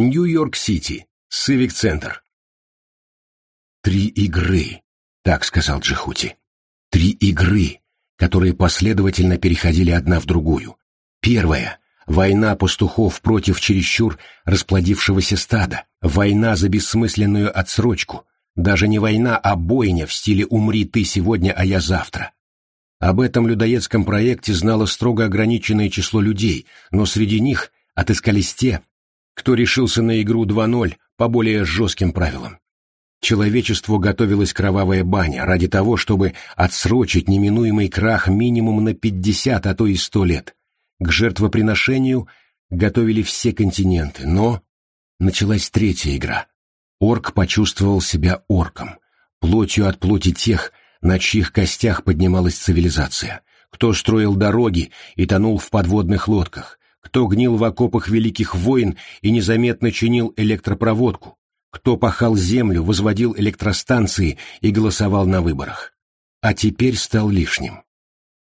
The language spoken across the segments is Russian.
Нью-Йорк-Сити, Сивик-центр. «Три игры», — так сказал Джихути. «Три игры, которые последовательно переходили одна в другую. Первая — война пастухов против чересчур расплодившегося стада, война за бессмысленную отсрочку, даже не война, а бойня в стиле «умри ты сегодня, а я завтра». Об этом людоедском проекте знало строго ограниченное число людей, но среди них отыскались те, кто решился на игру 2-0 по более жестким правилам. Человечеству готовилась кровавая баня ради того, чтобы отсрочить неминуемый крах минимум на 50, а то и 100 лет. К жертвоприношению готовили все континенты, но началась третья игра. Орк почувствовал себя орком, плотью от плоти тех, на чьих костях поднималась цивилизация, кто строил дороги и тонул в подводных лодках, кто гнил в окопах великих войн и незаметно чинил электропроводку, кто пахал землю, возводил электростанции и голосовал на выборах. А теперь стал лишним.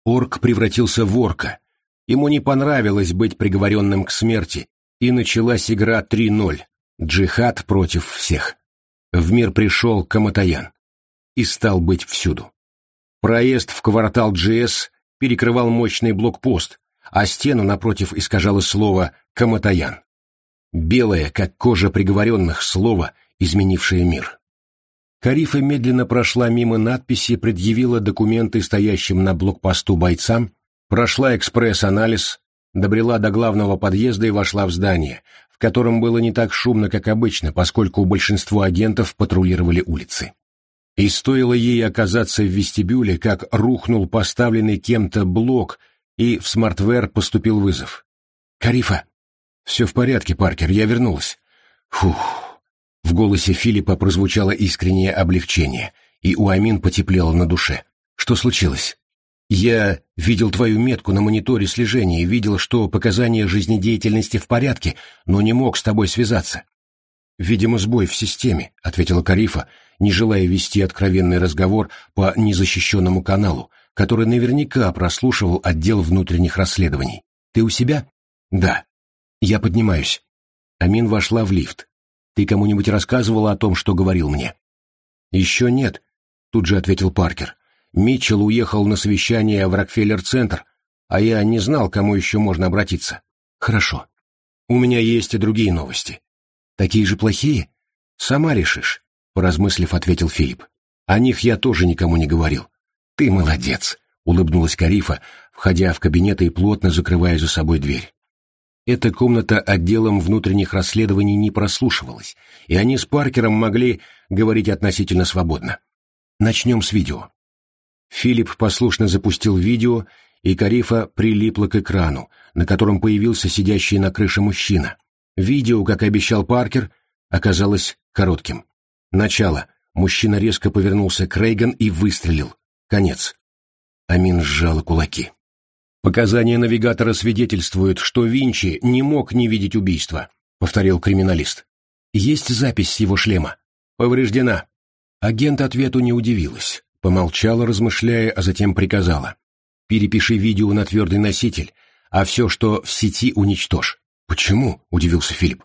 Орк превратился в орка. Ему не понравилось быть приговоренным к смерти, и началась игра 3-0. Джихад против всех. В мир пришел Каматаян и стал быть всюду. Проезд в квартал GS перекрывал мощный блокпост, а стену напротив искажало слово «Каматаян». Белое, как кожа приговоренных, слово, изменившее мир. Карифа медленно прошла мимо надписи, предъявила документы стоящим на блокпосту бойцам, прошла экспресс-анализ, добрела до главного подъезда и вошла в здание, в котором было не так шумно, как обычно, поскольку большинство агентов патрулировали улицы. И стоило ей оказаться в вестибюле, как рухнул поставленный кем-то блок, и в смартвер поступил вызов. «Карифа!» «Все в порядке, Паркер, я вернулась». «Фух!» В голосе Филиппа прозвучало искреннее облегчение, и у Амин потеплело на душе. «Что случилось?» «Я видел твою метку на мониторе слежения и видел, что показания жизнедеятельности в порядке, но не мог с тобой связаться». «Видимо, сбой в системе», — ответила Карифа, не желая вести откровенный разговор по незащищенному каналу, который наверняка прослушивал отдел внутренних расследований. «Ты у себя?» «Да». «Я поднимаюсь». Амин вошла в лифт. «Ты кому-нибудь рассказывала о том, что говорил мне?» «Еще нет», — тут же ответил Паркер. «Митчелл уехал на совещание в Рокфеллер-центр, а я не знал, кому еще можно обратиться». «Хорошо. У меня есть и другие новости». «Такие же плохие?» «Сама решишь. — поразмыслив, ответил Филипп. «О них я тоже никому не говорил». «Ты молодец», — улыбнулась Карифа, входя в кабинет и плотно закрывая за собой дверь. Эта комната отделом внутренних расследований не прослушивалась, и они с Паркером могли говорить относительно свободно. Начнем с видео. Филипп послушно запустил видео, и Карифа прилипла к экрану, на котором появился сидящий на крыше мужчина. Видео, как обещал Паркер, оказалось коротким. Начало. Мужчина резко повернулся к Рейган и выстрелил. Конец. Амин сжала кулаки. «Показания навигатора свидетельствуют, что Винчи не мог не видеть убийства», — повторил криминалист. «Есть запись с его шлема. Повреждена». Агент ответу не удивилась. Помолчала, размышляя, а затем приказала. «Перепиши видео на твердый носитель, а все, что в сети, уничтожь». «Почему?» — удивился Филипп.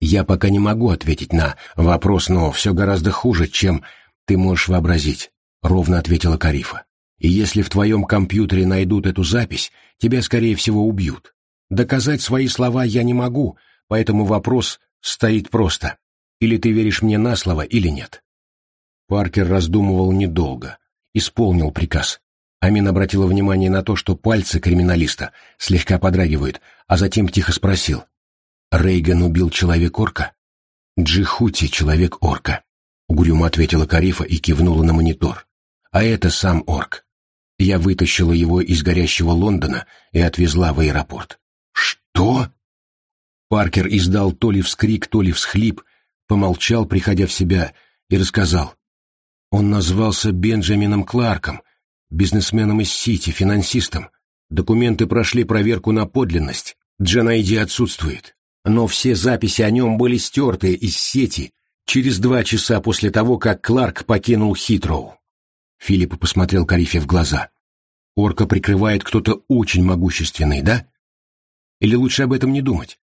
Я пока не могу ответить на вопрос, но все гораздо хуже, чем ты можешь вообразить, — ровно ответила Карифа. И если в твоем компьютере найдут эту запись, тебя, скорее всего, убьют. Доказать свои слова я не могу, поэтому вопрос стоит просто. Или ты веришь мне на слово, или нет. Паркер раздумывал недолго. Исполнил приказ. Амин обратила внимание на то, что пальцы криминалиста слегка подрагивают, а затем тихо спросил. Рейган убил человек-орка? Джихути человек-орка, угрюмо ответила Карифа и кивнула на монитор. А это сам орк. Я вытащила его из горящего Лондона и отвезла в аэропорт. Что? Паркер издал то ли вскрик, то ли всхлип, помолчал, приходя в себя, и рассказал. Он назвался Бенджамином Кларком, бизнесменом из Сити, финансистом. Документы прошли проверку на подлинность. Джанайди отсутствует но все записи о нем были стерты из сети через два часа после того, как Кларк покинул Хитроу. Филипп посмотрел Карифе в глаза. «Орка прикрывает кто-то очень могущественный, да? Или лучше об этом не думать?»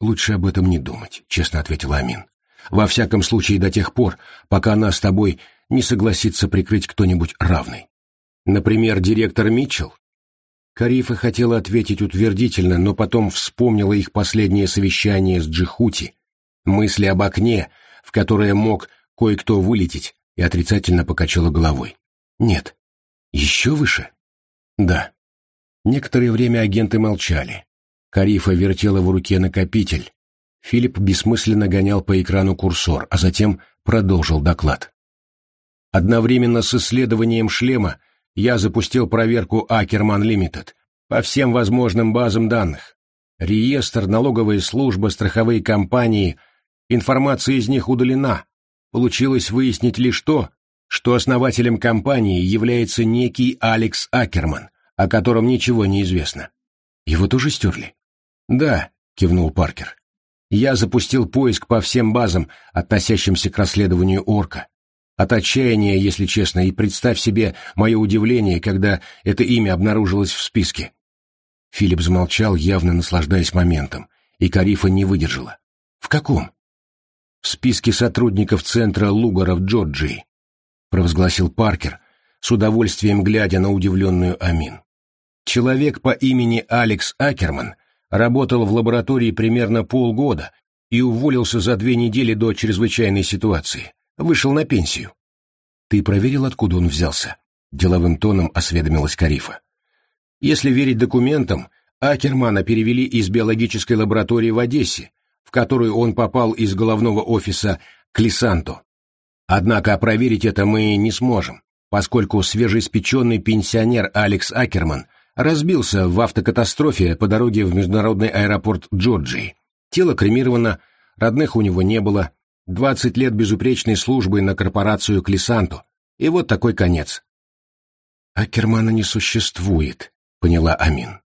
«Лучше об этом не думать», — честно ответил Амин. «Во всяком случае до тех пор, пока нас с тобой не согласится прикрыть кто-нибудь равный. Например, директор Митчелл?» Карифа хотела ответить утвердительно, но потом вспомнила их последнее совещание с Джихути, мысли об окне, в которое мог кое-кто вылететь, и отрицательно покачала головой. «Нет». «Еще выше?» «Да». Некоторое время агенты молчали. Карифа вертела в руке накопитель. Филипп бессмысленно гонял по экрану курсор, а затем продолжил доклад. Одновременно с исследованием шлема я запустил проверку Ackerman Limited по всем возможным базам данных. Реестр, налоговая служба, страховые компании, информация из них удалена. Получилось выяснить лишь то, что основателем компании является некий Алекс Акерман, о котором ничего не известно. Его тоже стерли? Да, кивнул Паркер. Я запустил поиск по всем базам, относящимся к расследованию Орка. От отчаяния, если честно, и представь себе мое удивление, когда это имя обнаружилось в списке. Филипп замолчал, явно наслаждаясь моментом, и Карифа не выдержала. «В каком?» «В списке сотрудников центра Лугара в Джорджии», — провозгласил Паркер, с удовольствием глядя на удивленную Амин. Человек по имени Алекс Акерман работал в лаборатории примерно полгода и уволился за две недели до чрезвычайной ситуации. Вышел на пенсию. Ты проверил, откуда он взялся? Деловым тоном осведомилась Карифа. Если верить документам, Акермана перевели из биологической лаборатории в Одессе, в которую он попал из головного офиса Клисанто. Однако проверить это мы не сможем, поскольку свежеиспеченный пенсионер Алекс Акерман разбился в автокатастрофе по дороге в международный аэропорт Джорджии. Тело кремировано, родных у него не было, Двадцать лет безупречной службы на корпорацию Клисанту. И вот такой конец. «Акермана не существует», — поняла Амин.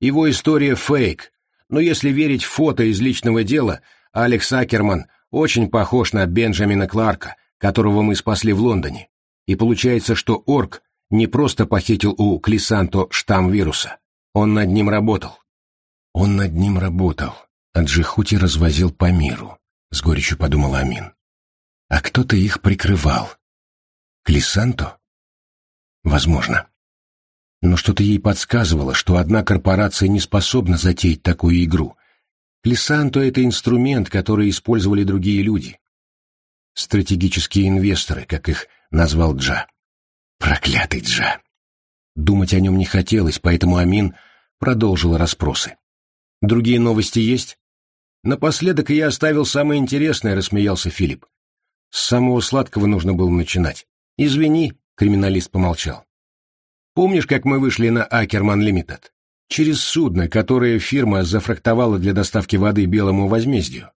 Его история — фейк, но если верить фото из личного дела, Алекс Акерман очень похож на Бенджамина Кларка, которого мы спасли в Лондоне. И получается, что Орк не просто похитил у Клисанто штамм вируса. Он над ним работал. Он над ним работал, а Джихути развозил по миру. — с горечью подумал Амин. «А кто-то их прикрывал. Клисанто? Возможно. Но что-то ей подсказывало, что одна корпорация не способна затеять такую игру. Клисанто — это инструмент, который использовали другие люди. Стратегические инвесторы, как их назвал Джа. Проклятый Джа. Думать о нем не хотелось, поэтому Амин продолжил расспросы. «Другие новости есть?» Напоследок я оставил самое интересное, рассмеялся Филипп. С самого сладкого нужно было начинать. Извини, криминалист помолчал. Помнишь, как мы вышли на Акерман Лимитед? Через судно, которое фирма зафрахтовала для доставки воды Белому возмездию.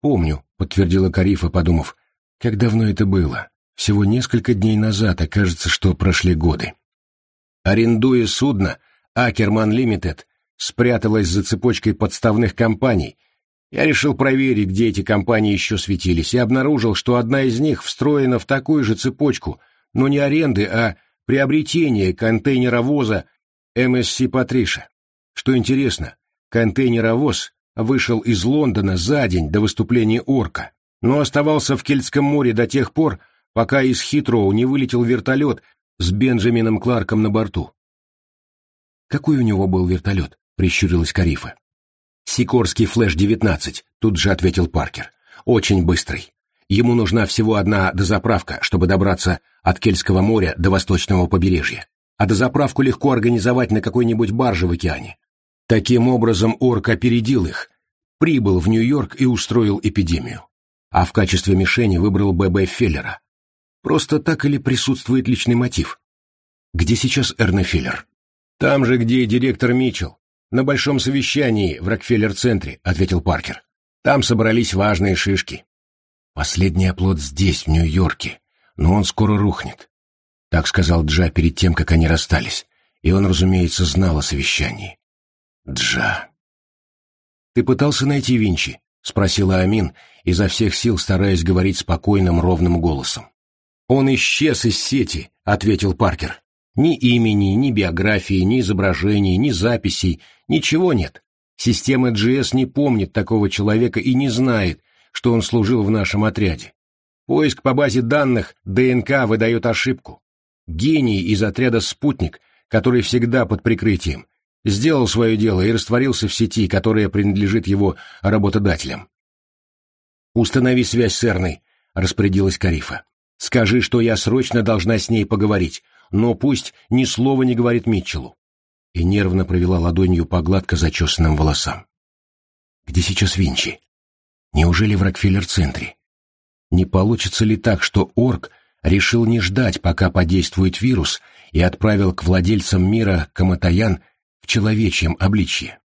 Помню, подтвердила Карифа, подумав, как давно это было. Всего несколько дней назад, а кажется, что прошли годы. Арендуя судно, Акерман Лимитед спряталась за цепочкой подставных компаний, я решил проверить, где эти компании еще светились, и обнаружил, что одна из них встроена в такую же цепочку, но не аренды, а приобретения контейнеровоза MSC Патриша. Что интересно, контейнеровоз вышел из Лондона за день до выступления Орка, но оставался в Кельтском море до тех пор, пока из Хитроу не вылетел вертолет с Бенджамином Кларком на борту. «Какой у него был вертолет?» — прищурилась Карифа. «Сикорский флэш-19», — тут же ответил Паркер. «Очень быстрый. Ему нужна всего одна дозаправка, чтобы добраться от Кельтского моря до восточного побережья. А дозаправку легко организовать на какой-нибудь барже в океане. Таким образом Орк опередил их, прибыл в Нью-Йорк и устроил эпидемию. А в качестве мишени выбрал Б.Б. Феллера. Просто так или присутствует личный мотив? Где сейчас Эрне Феллер? Там же, где и директор Митчелл. «На большом совещании в Рокфеллер-центре», — ответил Паркер. «Там собрались важные шишки». «Последний оплот здесь, в Нью-Йорке, но он скоро рухнет», — так сказал Джа перед тем, как они расстались, и он, разумеется, знал о совещании. «Джа...» «Ты пытался найти Винчи?» — спросила Амин, изо всех сил стараясь говорить спокойным, ровным голосом. «Он исчез из сети», — ответил Паркер. Ни имени, ни биографии, ни изображений, ни записей, ничего нет. Система GS не помнит такого человека и не знает, что он служил в нашем отряде. Поиск по базе данных ДНК выдает ошибку. Гений из отряда «Спутник», который всегда под прикрытием, сделал свое дело и растворился в сети, которая принадлежит его работодателям. «Установи связь с Эрной», — распорядилась Карифа. «Скажи, что я срочно должна с ней поговорить, но пусть ни слова не говорит Митчеллу». И нервно провела ладонью по гладко зачесанным волосам. «Где сейчас Винчи? Неужели в Рокфеллер-центре? Не получится ли так, что Орк решил не ждать, пока подействует вирус, и отправил к владельцам мира Каматаян в человечьем обличье.